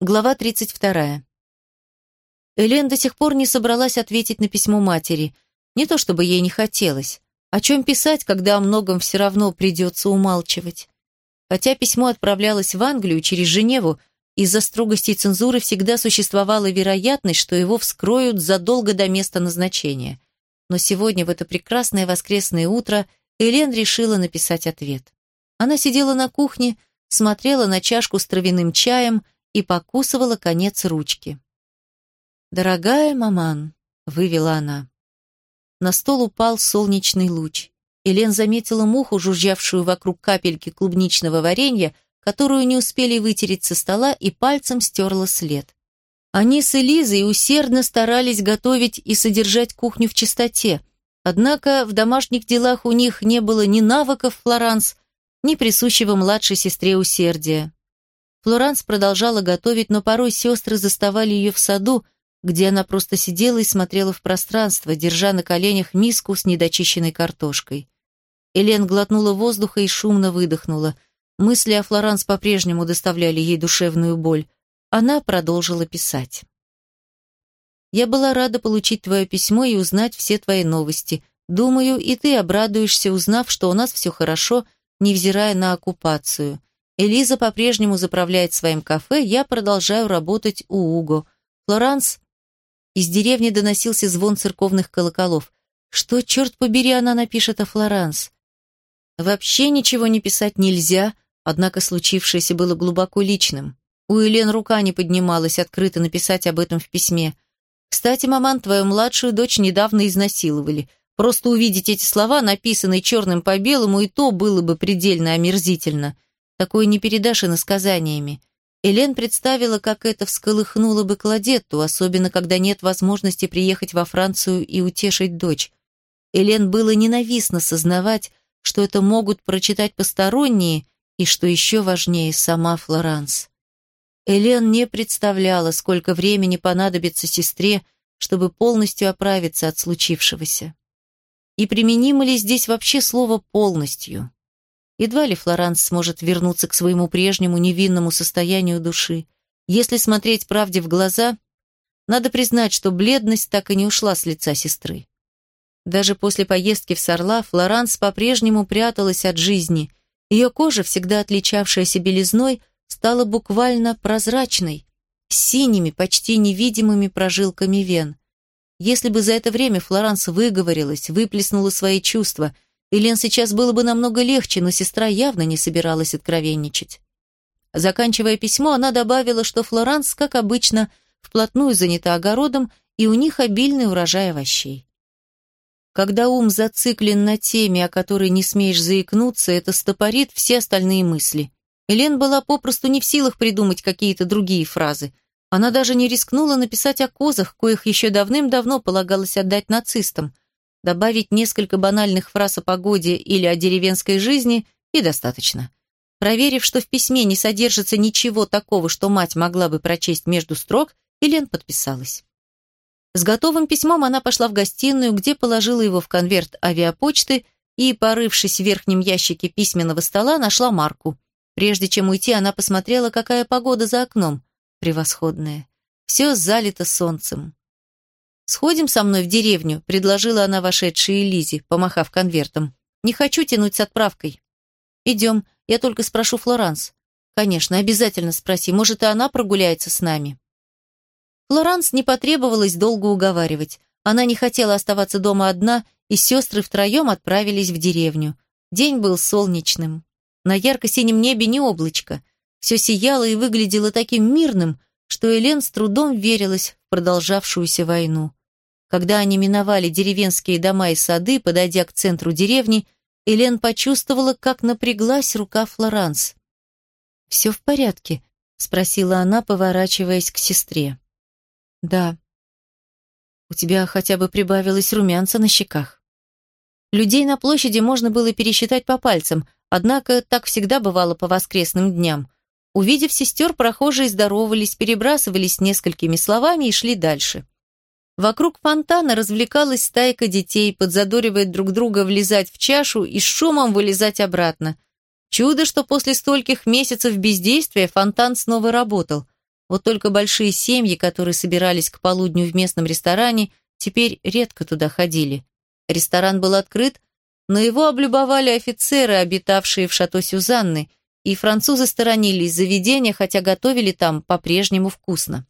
Глава 32. Элен до сих пор не собралась ответить на письмо матери. Не то чтобы ей не хотелось. О чем писать, когда о многом все равно придется умалчивать? Хотя письмо отправлялось в Англию через Женеву, из-за строгости цензуры всегда существовала вероятность, что его вскроют задолго до места назначения. Но сегодня, в это прекрасное воскресное утро, Элен решила написать ответ. Она сидела на кухне, смотрела на чашку с травяным чаем и покусывала конец ручки. «Дорогая маман», — вывела она. На стол упал солнечный луч. Элен заметила муху, жужжавшую вокруг капельки клубничного варенья, которую не успели вытереть со стола, и пальцем стерла след. Они с Элизой усердно старались готовить и содержать кухню в чистоте, однако в домашних делах у них не было ни навыков Флоранс, ни присущего младшей сестре усердия. Флоранс продолжала готовить, но порой сестры заставали ее в саду, где она просто сидела и смотрела в пространство, держа на коленях миску с недочищенной картошкой. Элен глотнула воздуха и шумно выдохнула. Мысли о Флоранс по-прежнему доставляли ей душевную боль. Она продолжила писать. «Я была рада получить твое письмо и узнать все твои новости. Думаю, и ты обрадуешься, узнав, что у нас все хорошо, невзирая на оккупацию. Элиза по-прежнему заправляет своим кафе, я продолжаю работать у Уго. Флоранс из деревни доносился звон церковных колоколов. Что, черт побери, она напишет о Флоранс? Вообще ничего не писать нельзя, однако случившееся было глубоко личным. У Елен рука не поднималась открыто написать об этом в письме. «Кстати, маман, твою младшую дочь недавно изнасиловали. Просто увидеть эти слова, написанные черным по белому, и то было бы предельно омерзительно. Такое не передашь иносказаниями. Элен представила, как это всколыхнуло бы Кладетту, особенно когда нет возможности приехать во Францию и утешить дочь. Элен было ненавистно сознавать, что это могут прочитать посторонние и, что еще важнее, сама Флоранс. Элен не представляла, сколько времени понадобится сестре, чтобы полностью оправиться от случившегося. И применимо ли здесь вообще слово «полностью»? Едва ли Флоранс сможет вернуться к своему прежнему невинному состоянию души. Если смотреть правде в глаза, надо признать, что бледность так и не ушла с лица сестры. Даже после поездки в Сарла Флоранс по-прежнему пряталась от жизни. Ее кожа, всегда отличавшаяся белизной, стала буквально прозрачной, с синими, почти невидимыми прожилками вен. Если бы за это время Флоранс выговорилась, выплеснула свои чувства – Элен сейчас было бы намного легче, но сестра явно не собиралась откровенничать. Заканчивая письмо, она добавила, что Флоранс, как обычно, вплотную занята огородом, и у них обильный урожай овощей. Когда ум зациклен на теме, о которой не смеешь заикнуться, это стопорит все остальные мысли. Элен была попросту не в силах придумать какие-то другие фразы. Она даже не рискнула написать о козах, коих еще давным-давно полагалось отдать нацистам – Добавить несколько банальных фраз о погоде или о деревенской жизни и достаточно. Проверив, что в письме не содержится ничего такого, что мать могла бы прочесть между строк, Елен подписалась. С готовым письмом она пошла в гостиную, где положила его в конверт авиапочты и, порывшись в верхнем ящике письменного стола, нашла марку. Прежде чем уйти, она посмотрела, какая погода за окном. Превосходная. Все залито солнцем. «Сходим со мной в деревню», — предложила она вошедшей Лизе, помахав конвертом. «Не хочу тянуть с отправкой». «Идем, я только спрошу Флоранс». «Конечно, обязательно спроси, может, и она прогуляется с нами». Флоранс не потребовалось долго уговаривать. Она не хотела оставаться дома одна, и сестры втроем отправились в деревню. День был солнечным. На ярко-синем небе не облачко. Все сияло и выглядело таким мирным, что Элен с трудом верилась в продолжавшуюся войну. Когда они миновали деревенские дома и сады, подойдя к центру деревни, Элен почувствовала, как напряглась рука Флоранс. «Все в порядке?» — спросила она, поворачиваясь к сестре. «Да». «У тебя хотя бы прибавилось румянца на щеках». Людей на площади можно было пересчитать по пальцам, однако так всегда бывало по воскресным дням. Увидев сестер, прохожие здоровались, перебрасывались несколькими словами и шли дальше. Вокруг фонтана развлекалась стайка детей, подзадоривая друг друга влезать в чашу и с шумом вылезать обратно. Чудо, что после стольких месяцев бездействия фонтан снова работал. Вот только большие семьи, которые собирались к полудню в местном ресторане, теперь редко туда ходили. Ресторан был открыт, но его облюбовали офицеры, обитавшие в шато Сюзанны, и французы сторонились заведения, хотя готовили там по-прежнему вкусно.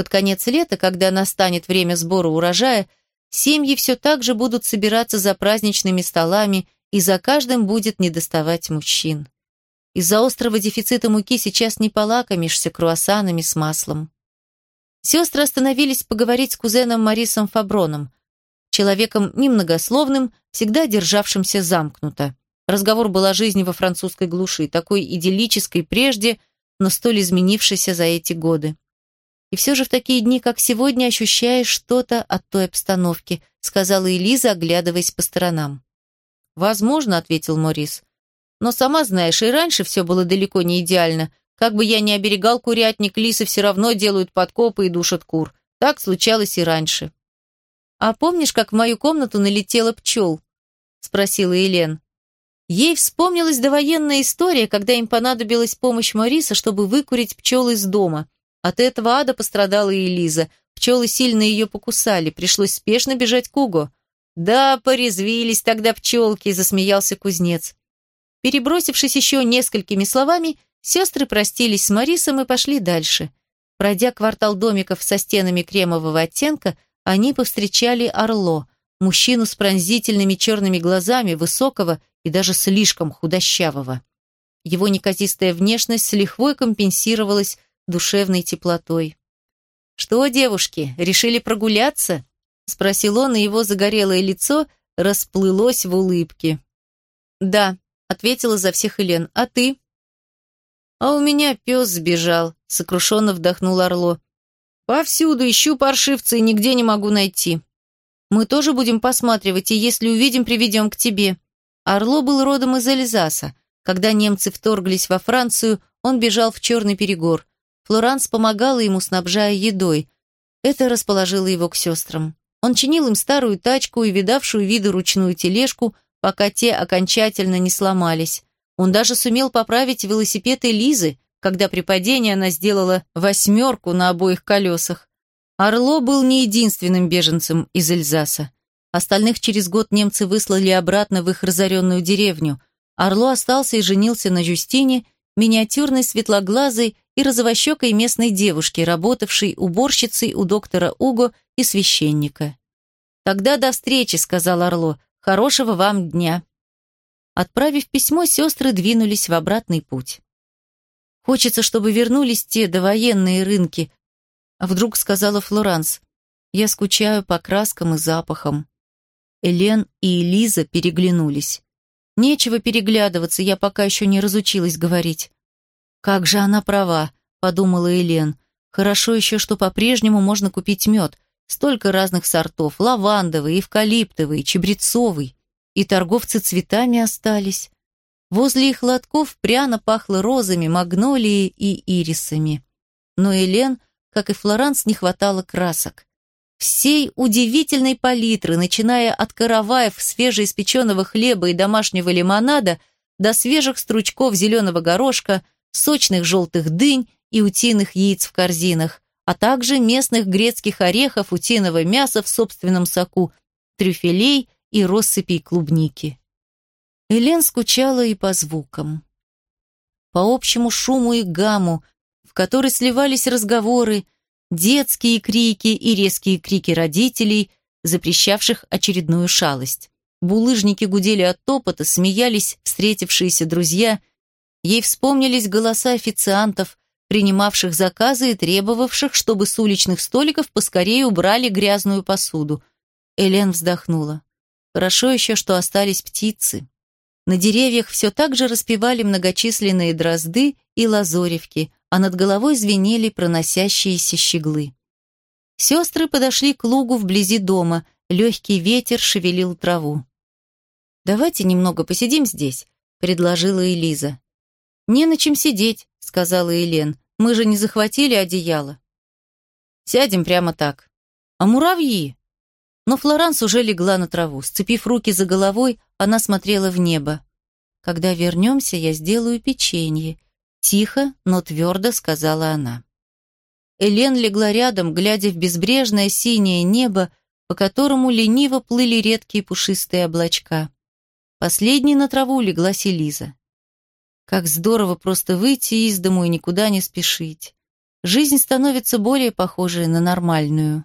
Под конец лета, когда настанет время сбора урожая, семьи все так же будут собираться за праздничными столами, и за каждым будет недоставать мужчин. Из-за острого дефицита муки сейчас не полакомишься круассанами с маслом. Сестры остановились поговорить с кузеном Марисом Фаброном, человеком немногословным, всегда державшимся замкнуто. Разговор был о жизни во французской глуши, такой идиллической прежде, но столь изменившейся за эти годы. И все же в такие дни, как сегодня, ощущаешь что-то от той обстановки, сказала Элиза, оглядываясь по сторонам. «Возможно», — ответил Морис. «Но сама знаешь, и раньше все было далеко не идеально. Как бы я ни оберегал курятник, лисы все равно делают подкопы и душат кур. Так случалось и раньше». «А помнишь, как в мою комнату налетела пчел?» — спросила Елен. Ей вспомнилась довоенная история, когда им понадобилась помощь Мариса, чтобы выкурить пчел из дома. От этого ада пострадала и Элиза. Пчелы сильно ее покусали, пришлось спешно бежать к Уго. «Да, порезвились тогда пчелки», — засмеялся кузнец. Перебросившись еще несколькими словами, сестры простились с Марисом и пошли дальше. Пройдя квартал домиков со стенами кремового оттенка, они повстречали Орло, мужчину с пронзительными черными глазами, высокого и даже слишком худощавого. Его неказистая внешность с лихвой компенсировалась душевной теплотой. «Что, девушки, решили прогуляться?» — спросил он, и его загорелое лицо расплылось в улыбке. «Да», — ответила за всех Элен, — «а ты?» «А у меня пес сбежал», — сокрушенно вдохнул Орло. «Повсюду ищу паршивца и нигде не могу найти». «Мы тоже будем посматривать, и если увидим, приведем к тебе», Орло был родом из Эльзаса. Когда немцы вторглись во Францию, он бежал в Черный Перегор. Флоранс помогала ему, снабжая едой. Это расположило его к сестрам. Он чинил им старую тачку и видавшую виды ручную тележку, пока те окончательно не сломались. Он даже сумел поправить велосипед Элизы, когда при падении она сделала восьмерку на обоих колесах. Орло был не единственным беженцем из Эльзаса. Остальных через год немцы выслали обратно в их разоренную деревню. Орло остался и женился на Жюстине, миниатюрной светлоглазой и розовощекой местной девушке, работавшей уборщицей у доктора Уго и священника. «Тогда до встречи», — сказал Орло. «Хорошего вам дня». Отправив письмо, сестры двинулись в обратный путь. «Хочется, чтобы вернулись те довоенные рынки», — вдруг сказала Флоранс. «Я скучаю по краскам и запахам». Элен и Элиза переглянулись. Нечего переглядываться, я пока еще не разучилась говорить. Как же она права, подумала Элен. Хорошо еще, что по-прежнему можно купить мед. Столько разных сортов, лавандовый, эвкалиптовый, чебрецовый. И торговцы цветами остались. Возле их лотков пряно пахло розами, магнолией и ирисами. Но Элен, как и Флоранс, не хватало красок всей удивительной палитры, начиная от караваев свежеиспеченного хлеба и домашнего лимонада до свежих стручков зеленого горошка, сочных желтых дынь и утиных яиц в корзинах, а также местных грецких орехов, утиного мяса в собственном соку, трюфелей и россыпей клубники. Элен скучала и по звукам. По общему шуму и гамму, в который сливались разговоры, детские крики и резкие крики родителей, запрещавших очередную шалость. Булыжники гудели от топота, смеялись встретившиеся друзья. Ей вспомнились голоса официантов, принимавших заказы и требовавших, чтобы с уличных столиков поскорее убрали грязную посуду. Элен вздохнула. Хорошо еще, что остались птицы. На деревьях все так же распевали многочисленные дрозды и лазоревки, а над головой звенели проносящиеся щеглы. Сестры подошли к лугу вблизи дома, легкий ветер шевелил траву. «Давайте немного посидим здесь», — предложила Элиза. «Не на чем сидеть», — сказала Елен. «Мы же не захватили одеяло». «Сядем прямо так». «А муравьи?» Но Флоранс уже легла на траву. Сцепив руки за головой, она смотрела в небо. «Когда вернемся, я сделаю печенье», Тихо, но твердо сказала она. Элен легла рядом, глядя в безбрежное синее небо, по которому лениво плыли редкие пушистые облачка. Последней на траву леглась Элиза. Как здорово просто выйти из дому и никуда не спешить. Жизнь становится более похожей на нормальную.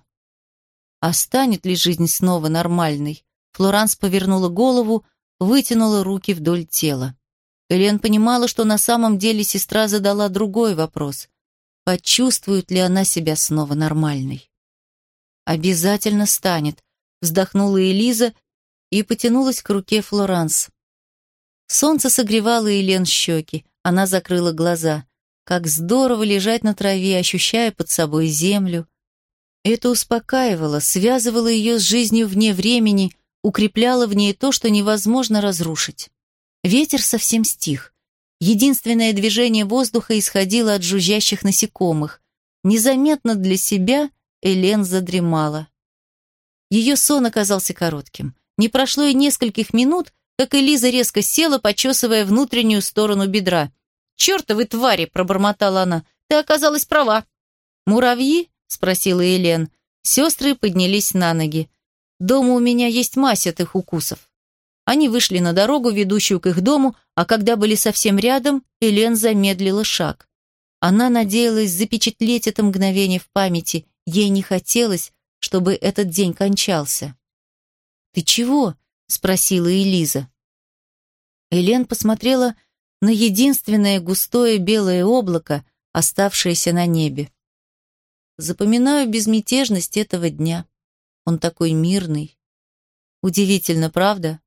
А станет ли жизнь снова нормальной? Флоранс повернула голову, вытянула руки вдоль тела. Элен понимала, что на самом деле сестра задала другой вопрос. Почувствует ли она себя снова нормальной? «Обязательно станет», — вздохнула Элиза и потянулась к руке Флоранс. Солнце согревало Елен щеки, она закрыла глаза. Как здорово лежать на траве, ощущая под собой землю. Это успокаивало, связывало ее с жизнью вне времени, укрепляло в ней то, что невозможно разрушить. Ветер совсем стих. Единственное движение воздуха исходило от жужжащих насекомых. Незаметно для себя Элен задремала. Ее сон оказался коротким. Не прошло и нескольких минут, как Элиза резко села, почесывая внутреннюю сторону бедра. «Чертовы твари!» – пробормотала она. «Ты оказалась права». «Муравьи?» – спросила Елен. Сестры поднялись на ноги. «Дома у меня есть мазь от их укусов». Они вышли на дорогу, ведущую к их дому, а когда были совсем рядом, Элен замедлила шаг. Она надеялась запечатлеть это мгновение в памяти. Ей не хотелось, чтобы этот день кончался. «Ты чего?» — спросила Элиза. Элен посмотрела на единственное густое белое облако, оставшееся на небе. Запоминаю безмятежность этого дня. Он такой мирный. Удивительно, правда?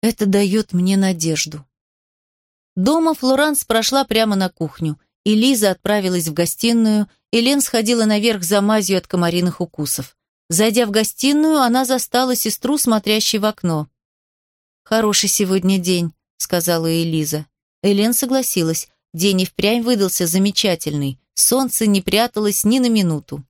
Это дает мне надежду. Дома Флоранс прошла прямо на кухню. Элиза отправилась в гостиную, Элен сходила наверх за мазью от комариных укусов. Зайдя в гостиную, она застала сестру, смотрящей в окно. «Хороший сегодня день», — сказала Элиза. Элен согласилась. День и впрямь выдался замечательный. Солнце не пряталось ни на минуту.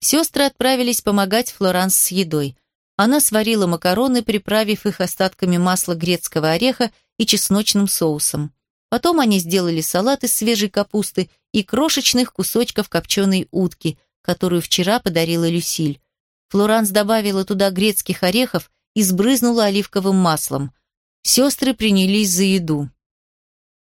Сестры отправились помогать Флоранс с едой. Она сварила макароны, приправив их остатками масла грецкого ореха и чесночным соусом. Потом они сделали салат из свежей капусты и крошечных кусочков копченой утки, которую вчера подарила Люсиль. Флоранс добавила туда грецких орехов и сбрызнула оливковым маслом. Сестры принялись за еду.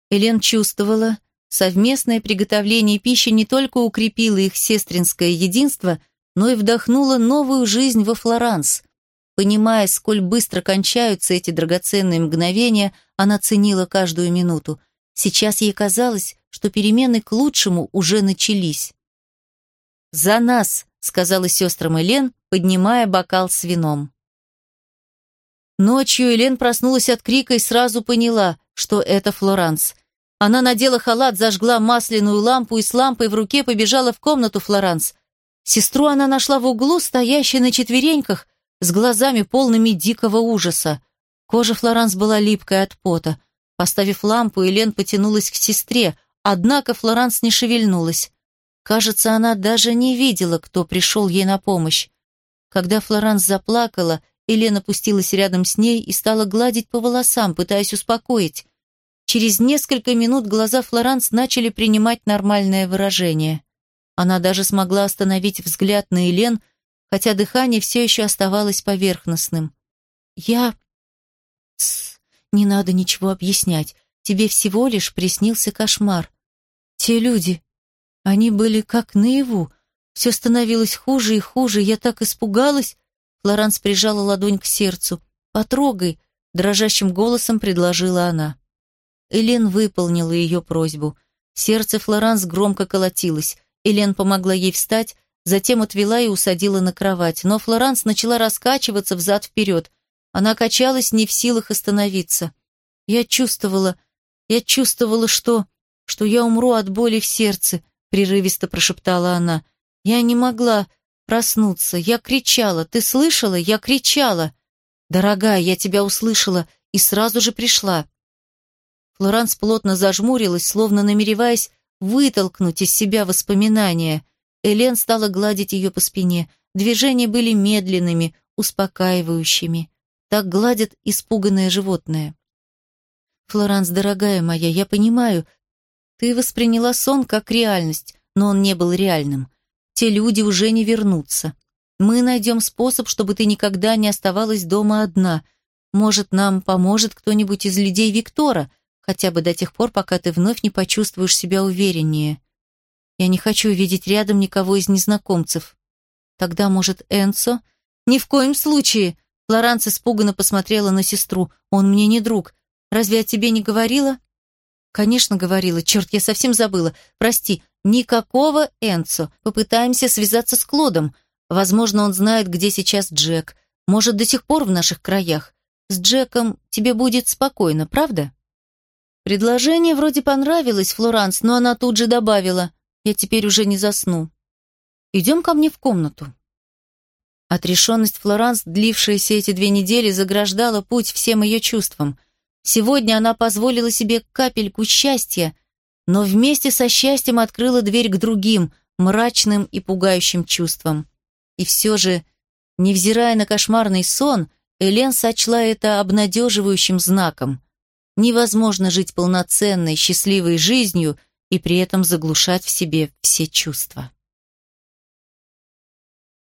Элен чувствовала, совместное приготовление пищи не только укрепило их сестринское единство, но и вдохнуло новую жизнь во Флоранс. Понимая, сколь быстро кончаются эти драгоценные мгновения, она ценила каждую минуту. Сейчас ей казалось, что перемены к лучшему уже начались. «За нас!» — сказала сестрам Элен, поднимая бокал с вином. Ночью Элен проснулась от крика и сразу поняла, что это Флоранс. Она надела халат, зажгла масляную лампу и с лампой в руке побежала в комнату Флоранс. Сестру она нашла в углу, стоящей на четвереньках, с глазами полными дикого ужаса. Кожа Флоранс была липкой от пота. Поставив лампу, Элен потянулась к сестре, однако Флоранс не шевельнулась. Кажется, она даже не видела, кто пришел ей на помощь. Когда Флоранс заплакала, Елена опустилась рядом с ней и стала гладить по волосам, пытаясь успокоить. Через несколько минут глаза Флоранс начали принимать нормальное выражение. Она даже смогла остановить взгляд на Елен, хотя дыхание все еще оставалось поверхностным. «Я...» Тс, «Не надо ничего объяснять. Тебе всего лишь приснился кошмар. Те люди, они были как наяву. Все становилось хуже и хуже. Я так испугалась. Флоранс прижала ладонь к сердцу. «Потрогай», — дрожащим голосом предложила она. Элен выполнила ее просьбу. Сердце Флоранс громко колотилось. Элен помогла ей встать, затем отвела и усадила на кровать. Но Флоранс начала раскачиваться взад-вперед. Она качалась не в силах остановиться. Я чувствовала, я чувствовала, что... что я умру от боли в сердце прерывисто прошептала она. Я не могла проснуться. Я кричала. Ты слышала? Я кричала. Дорогая, я тебя услышала и сразу же пришла. Флоранс плотно зажмурилась, словно намереваясь вытолкнуть из себя воспоминания. Элен стала гладить ее по спине. Движения были медленными, успокаивающими. Так гладят испуганное животное. «Флоранс, дорогая моя, я понимаю, ты восприняла сон как реальность, но он не был реальным. Те люди уже не вернутся. Мы найдем способ, чтобы ты никогда не оставалась дома одна. Может, нам поможет кто-нибудь из людей Виктора, хотя бы до тех пор, пока ты вновь не почувствуешь себя увереннее. Я не хочу видеть рядом никого из незнакомцев. Тогда, может, Энцо? Ни в коем случае! Флоранс испуганно посмотрела на сестру. Он мне не друг. Разве я тебе не говорила? Конечно, говорила. Черт, я совсем забыла. Прости. Никакого Энцо. Попытаемся связаться с Клодом. Возможно, он знает, где сейчас Джек. Может, до сих пор в наших краях. С Джеком тебе будет спокойно, правда? Предложение вроде понравилось, Флоранс, но она тут же добавила. Я теперь уже не засну. Идем ко мне в комнату. Отрешенность Флоранс, длившаяся эти две недели, заграждала путь всем ее чувствам. Сегодня она позволила себе капельку счастья, но вместе со счастьем открыла дверь к другим, мрачным и пугающим чувствам. И все же, невзирая на кошмарный сон, Элен сочла это обнадеживающим знаком. Невозможно жить полноценной, счастливой жизнью и при этом заглушать в себе все чувства.